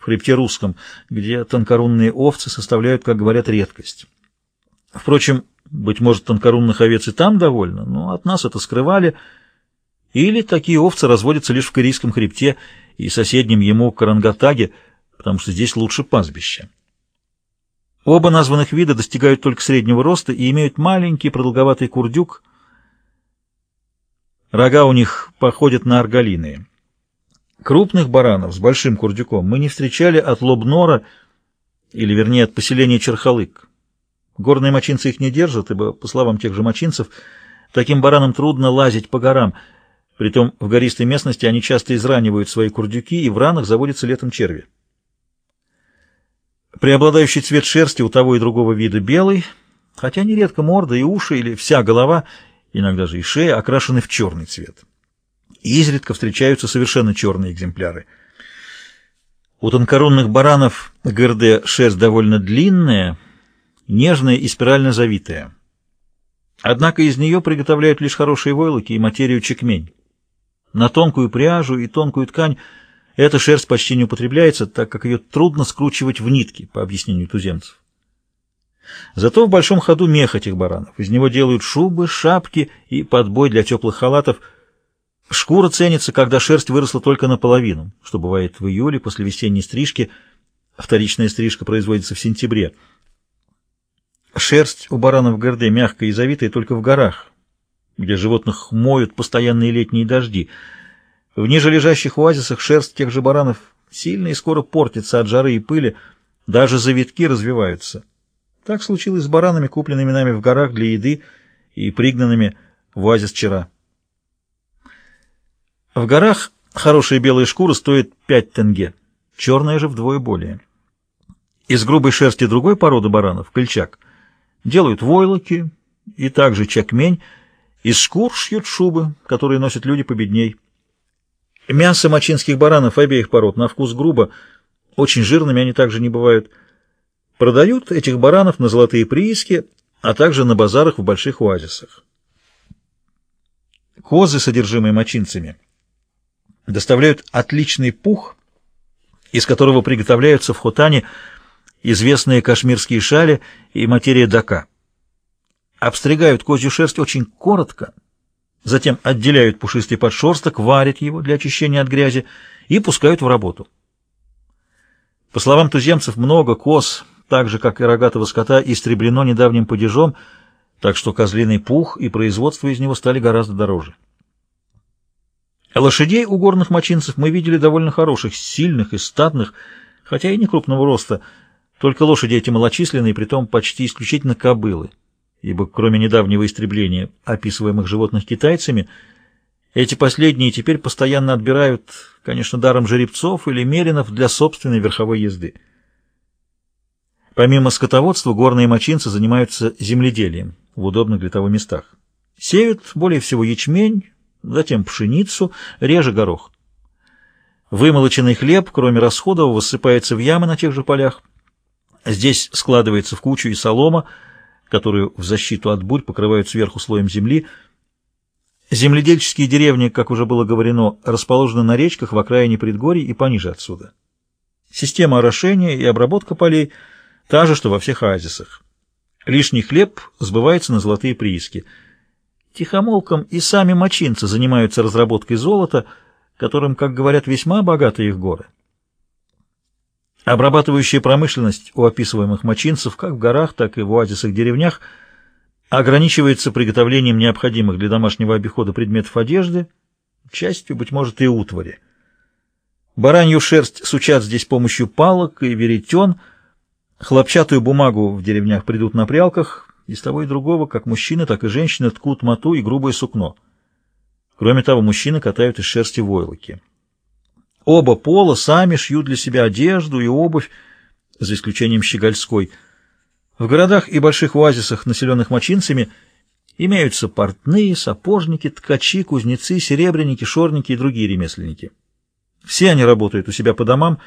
в хребте русском, где тонкорунные овцы составляют, как говорят, редкость. Впрочем, быть может, тонкорунных овец и там довольно, но от нас это скрывали, или такие овцы разводятся лишь в Корейском хребте и соседнем ему Карангатаге, потому что здесь лучше пастбище. Оба названных вида достигают только среднего роста и имеют маленький продолговатый курдюк. Рога у них походят на арголиные. Крупных баранов с большим курдюком мы не встречали от Лобнора, или вернее от поселения Черхалык. Горные мочинцы их не держат, ибо, по словам тех же мочинцев, таким баранам трудно лазить по горам. Притом в гористой местности они часто изранивают свои курдюки, и в ранах заводятся летом черви. Преобладающий цвет шерсти у того и другого вида белый, хотя нередко морда и уши или вся голова, иногда же и шея, окрашены в черный цвет. Изредка встречаются совершенно черные экземпляры. У тонкорунных баранов ГРД шерсть довольно длинная, нежная и спирально завитая. Однако из нее приготовляют лишь хорошие войлоки и материю чекмень. На тонкую пряжу и тонкую ткань эта шерсть почти не употребляется, так как ее трудно скручивать в нитки, по объяснению туземцев. Зато в большом ходу мех этих баранов. Из него делают шубы, шапки и подбой для теплых халатов. Шкура ценится, когда шерсть выросла только наполовину, что бывает в июле после весенней стрижки. Вторичная стрижка производится в сентябре. Шерсть у баранов Горде мягкая и завитая только в горах, где животных моют постоянные летние дожди — в нижележащих оазисах шерсть тех же баранов сильно и скоро портится от жары и пыли, даже завитки развиваются. Так случилось с баранами, купленными нами в горах для еды и пригнанными в оазис вчера. В горах хорошая белая шкура стоит 5 тенге, черная же вдвое более. Из грубой шерсти другой породы баранов, кольчак, делают войлоки и также чакмень, из шкур шьют шубы, которые носят люди победней. Мясо мочинских баранов обеих пород на вкус грубо, очень жирными они также не бывают. Продают этих баранов на золотые прииски, а также на базарах в больших оазисах. Козы, содержимые мочинцами, доставляют отличный пух, из которого приготовляются в Хотане известные кашмирские шали и материя дака. Обстригают козью шерсть очень коротко, Затем отделяют пушистый подшерсток, варят его для очищения от грязи и пускают в работу. По словам туземцев, много коз, так же, как и рогатого скота, истреблено недавним падежом, так что козлиный пух и производство из него стали гораздо дороже. Лошадей у горных мочинцев мы видели довольно хороших, сильных и статных, хотя и не крупного роста, только лошади эти малочисленные, притом почти исключительно кобылы ибо кроме недавнего истребления описываемых животных китайцами, эти последние теперь постоянно отбирают, конечно, даром жеребцов или меринов для собственной верховой езды. Помимо скотоводства, горные мочинцы занимаются земледелием в удобных для того местах. Сеют более всего ячмень, затем пшеницу, реже горох. Вымолоченный хлеб, кроме расходов, высыпается в ямы на тех же полях. Здесь складывается в кучу и солома, которую в защиту от бурь покрывают сверху слоем земли. Земледельческие деревни, как уже было говорено, расположены на речках в окраине предгорий и пониже отсюда. Система орошения и обработка полей та же, что во всех оазисах. Лишний хлеб сбывается на золотые прииски. Тихомолком и сами мочинцы занимаются разработкой золота, которым, как говорят, весьма богаты их горы. Обрабатывающая промышленность у описываемых мочинцев как в горах, так и в оазисах-деревнях ограничивается приготовлением необходимых для домашнего обихода предметов одежды, частью, быть может, и утвари. Баранью шерсть сучат здесь помощью палок и веретен, хлопчатую бумагу в деревнях придут на прялках, из того и другого, как мужчины, так и женщины ткут мату и грубое сукно. Кроме того, мужчины катают из шерсти войлоки. Оба пола сами шьют для себя одежду и обувь, за исключением щегольской. В городах и больших оазисах, населенных мочинцами, имеются портные, сапожники, ткачи, кузнецы, серебряники, шорники и другие ремесленники. Все они работают у себя по домам,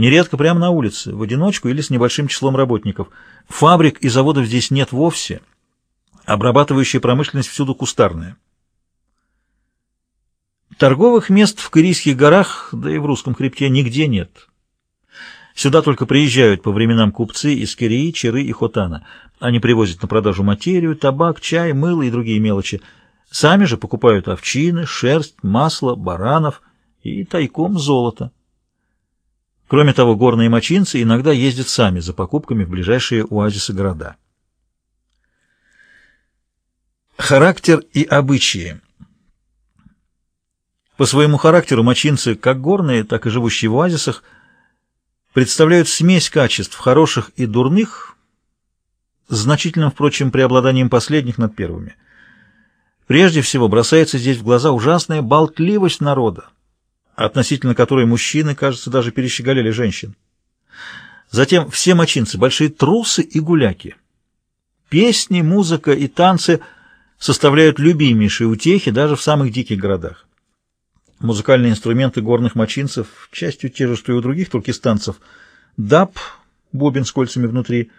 нередко прямо на улице, в одиночку или с небольшим числом работников. Фабрик и заводов здесь нет вовсе. Обрабатывающая промышленность всюду кустарная. Торговых мест в Корейских горах, да и в Русском хребте, нигде нет. Сюда только приезжают по временам купцы из Кирии, Чиры и Хотана. Они привозят на продажу материю, табак, чай, мыло и другие мелочи. Сами же покупают овчины, шерсть, масло, баранов и тайком золото. Кроме того, горные мочинцы иногда ездят сами за покупками в ближайшие оазисы города. Характер и обычаи По своему характеру мочинцы, как горные, так и живущие в оазисах, представляют смесь качеств, хороших и дурных, значительным, впрочем, преобладанием последних над первыми. Прежде всего бросается здесь в глаза ужасная болтливость народа, относительно которой мужчины, кажется, даже перещеголяли женщин. Затем все мочинцы, большие трусы и гуляки. Песни, музыка и танцы – составляют любимейшие утехи даже в самых диких городах. Музыкальные инструменты горных мочинцев, частью те же, что и у других туркестанцев, даб, бобин с кольцами внутри,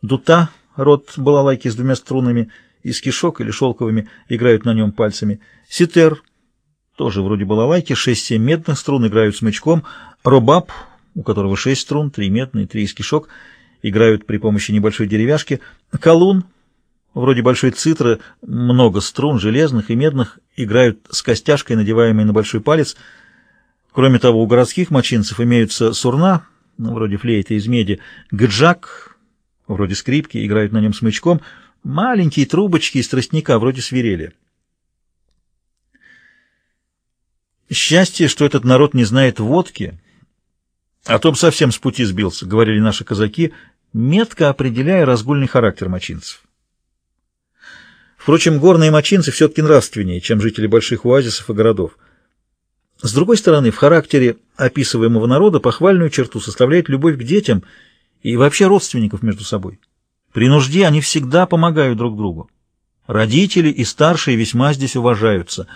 дута, рот балалайки с двумя струнами, из кишок или шелковыми играют на нем пальцами, ситер, тоже вроде балалайки, 6-7 медных струн играют смычком, робаб, у которого 6 струн, 3 медные, 3 из кишок, играют при помощи небольшой деревяшки, колун, вроде большой цитры, много струн, железных и медных, играют с костяшкой, надеваемой на большой палец. Кроме того, у городских мочинцев имеются сурна, ну, вроде флейты из меди, гджак, вроде скрипки, играют на нем смычком, маленькие трубочки из тростника, вроде свирели. Счастье, что этот народ не знает водки, а то бы совсем с пути сбился, говорили наши казаки, метко определяя разгульный характер мочинцев. Впрочем, горные мочинцы все-таки нравственнее, чем жители больших оазисов и городов. С другой стороны, в характере описываемого народа похвальную черту составляет любовь к детям и вообще родственников между собой. При нужде они всегда помогают друг другу. Родители и старшие весьма здесь уважаются.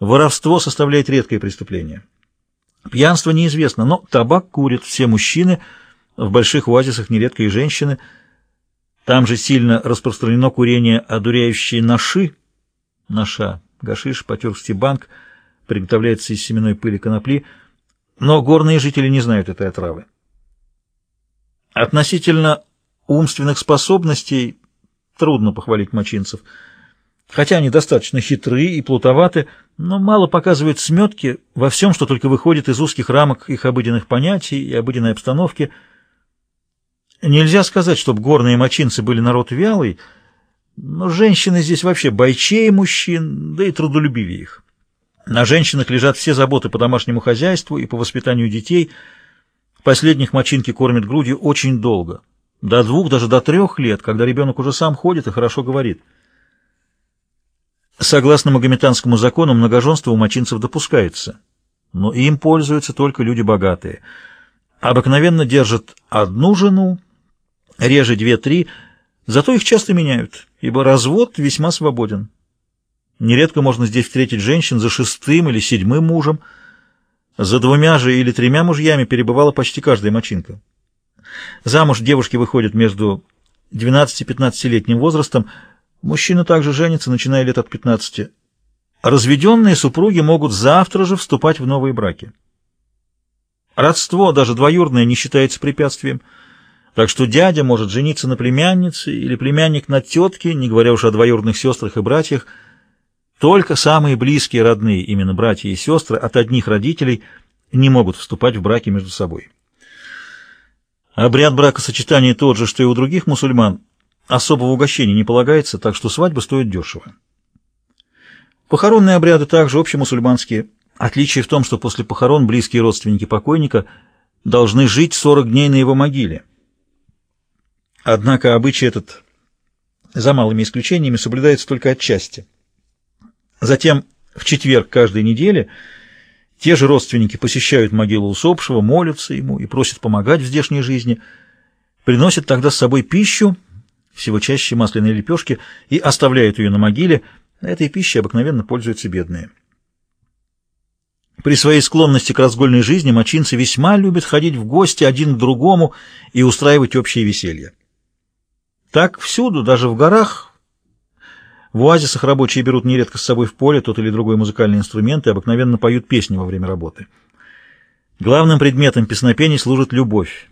Воровство составляет редкое преступление. Пьянство неизвестно, но табак курят все мужчины, в больших оазисах нередко и женщины – там же сильно распространено курение одуряющей наши, наша, гашиш, потергский банк, приготовляется из семенной пыли конопли, но горные жители не знают этой отравы. Относительно умственных способностей трудно похвалить мочинцев, хотя они достаточно хитры и плутоваты, но мало показывают сметки во всем, что только выходит из узких рамок их обыденных понятий и обыденной обстановки – Нельзя сказать, чтобы горные мочинцы были народ вялый, но женщины здесь вообще бойчее мужчин, да и трудолюбивее их. На женщинах лежат все заботы по домашнему хозяйству и по воспитанию детей. Последних мочинки кормят грудью очень долго, до двух, даже до трех лет, когда ребенок уже сам ходит и хорошо говорит. Согласно магометанскому закону, многоженство у мочинцев допускается, но им пользуются только люди богатые. Обыкновенно держат одну жену, реже две-три, зато их часто меняют, ибо развод весьма свободен. Нередко можно здесь встретить женщин за шестым или седьмым мужем, за двумя же или тремя мужьями перебывала почти каждая мочинка. Замуж девушки выходят между 12-15-летним возрастом, мужчины также женятся, начиная лет от 15. Разведенные супруги могут завтра же вступать в новые браки. Родство, даже двоюродное, не считается препятствием – так что дядя может жениться на племяннице или племянник на тетке, не говоря уж о двоюродных сестрах и братьях. Только самые близкие родные, именно братья и сестры, от одних родителей не могут вступать в браки между собой. Обряд бракосочетания тот же, что и у других мусульман, особого угощения не полагается, так что свадьба стоит дешево. Похоронные обряды также общемусульманские. Отличие в том, что после похорон близкие родственники покойника должны жить 40 дней на его могиле. Однако обычай этот, за малыми исключениями, соблюдается только отчасти. Затем в четверг каждой недели те же родственники посещают могилу усопшего, молятся ему и просят помогать в здешней жизни, приносят тогда с собой пищу, всего чаще масляные лепешки, и оставляют ее на могиле. Этой пищей обыкновенно пользуются бедные. При своей склонности к разгольной жизни мочинцы весьма любят ходить в гости один к другому и устраивать общее веселье. Так всюду, даже в горах. В оазисах рабочие берут нередко с собой в поле тот или другой музыкальный инструмент и обыкновенно поют песни во время работы. Главным предметом песнопений служит любовь.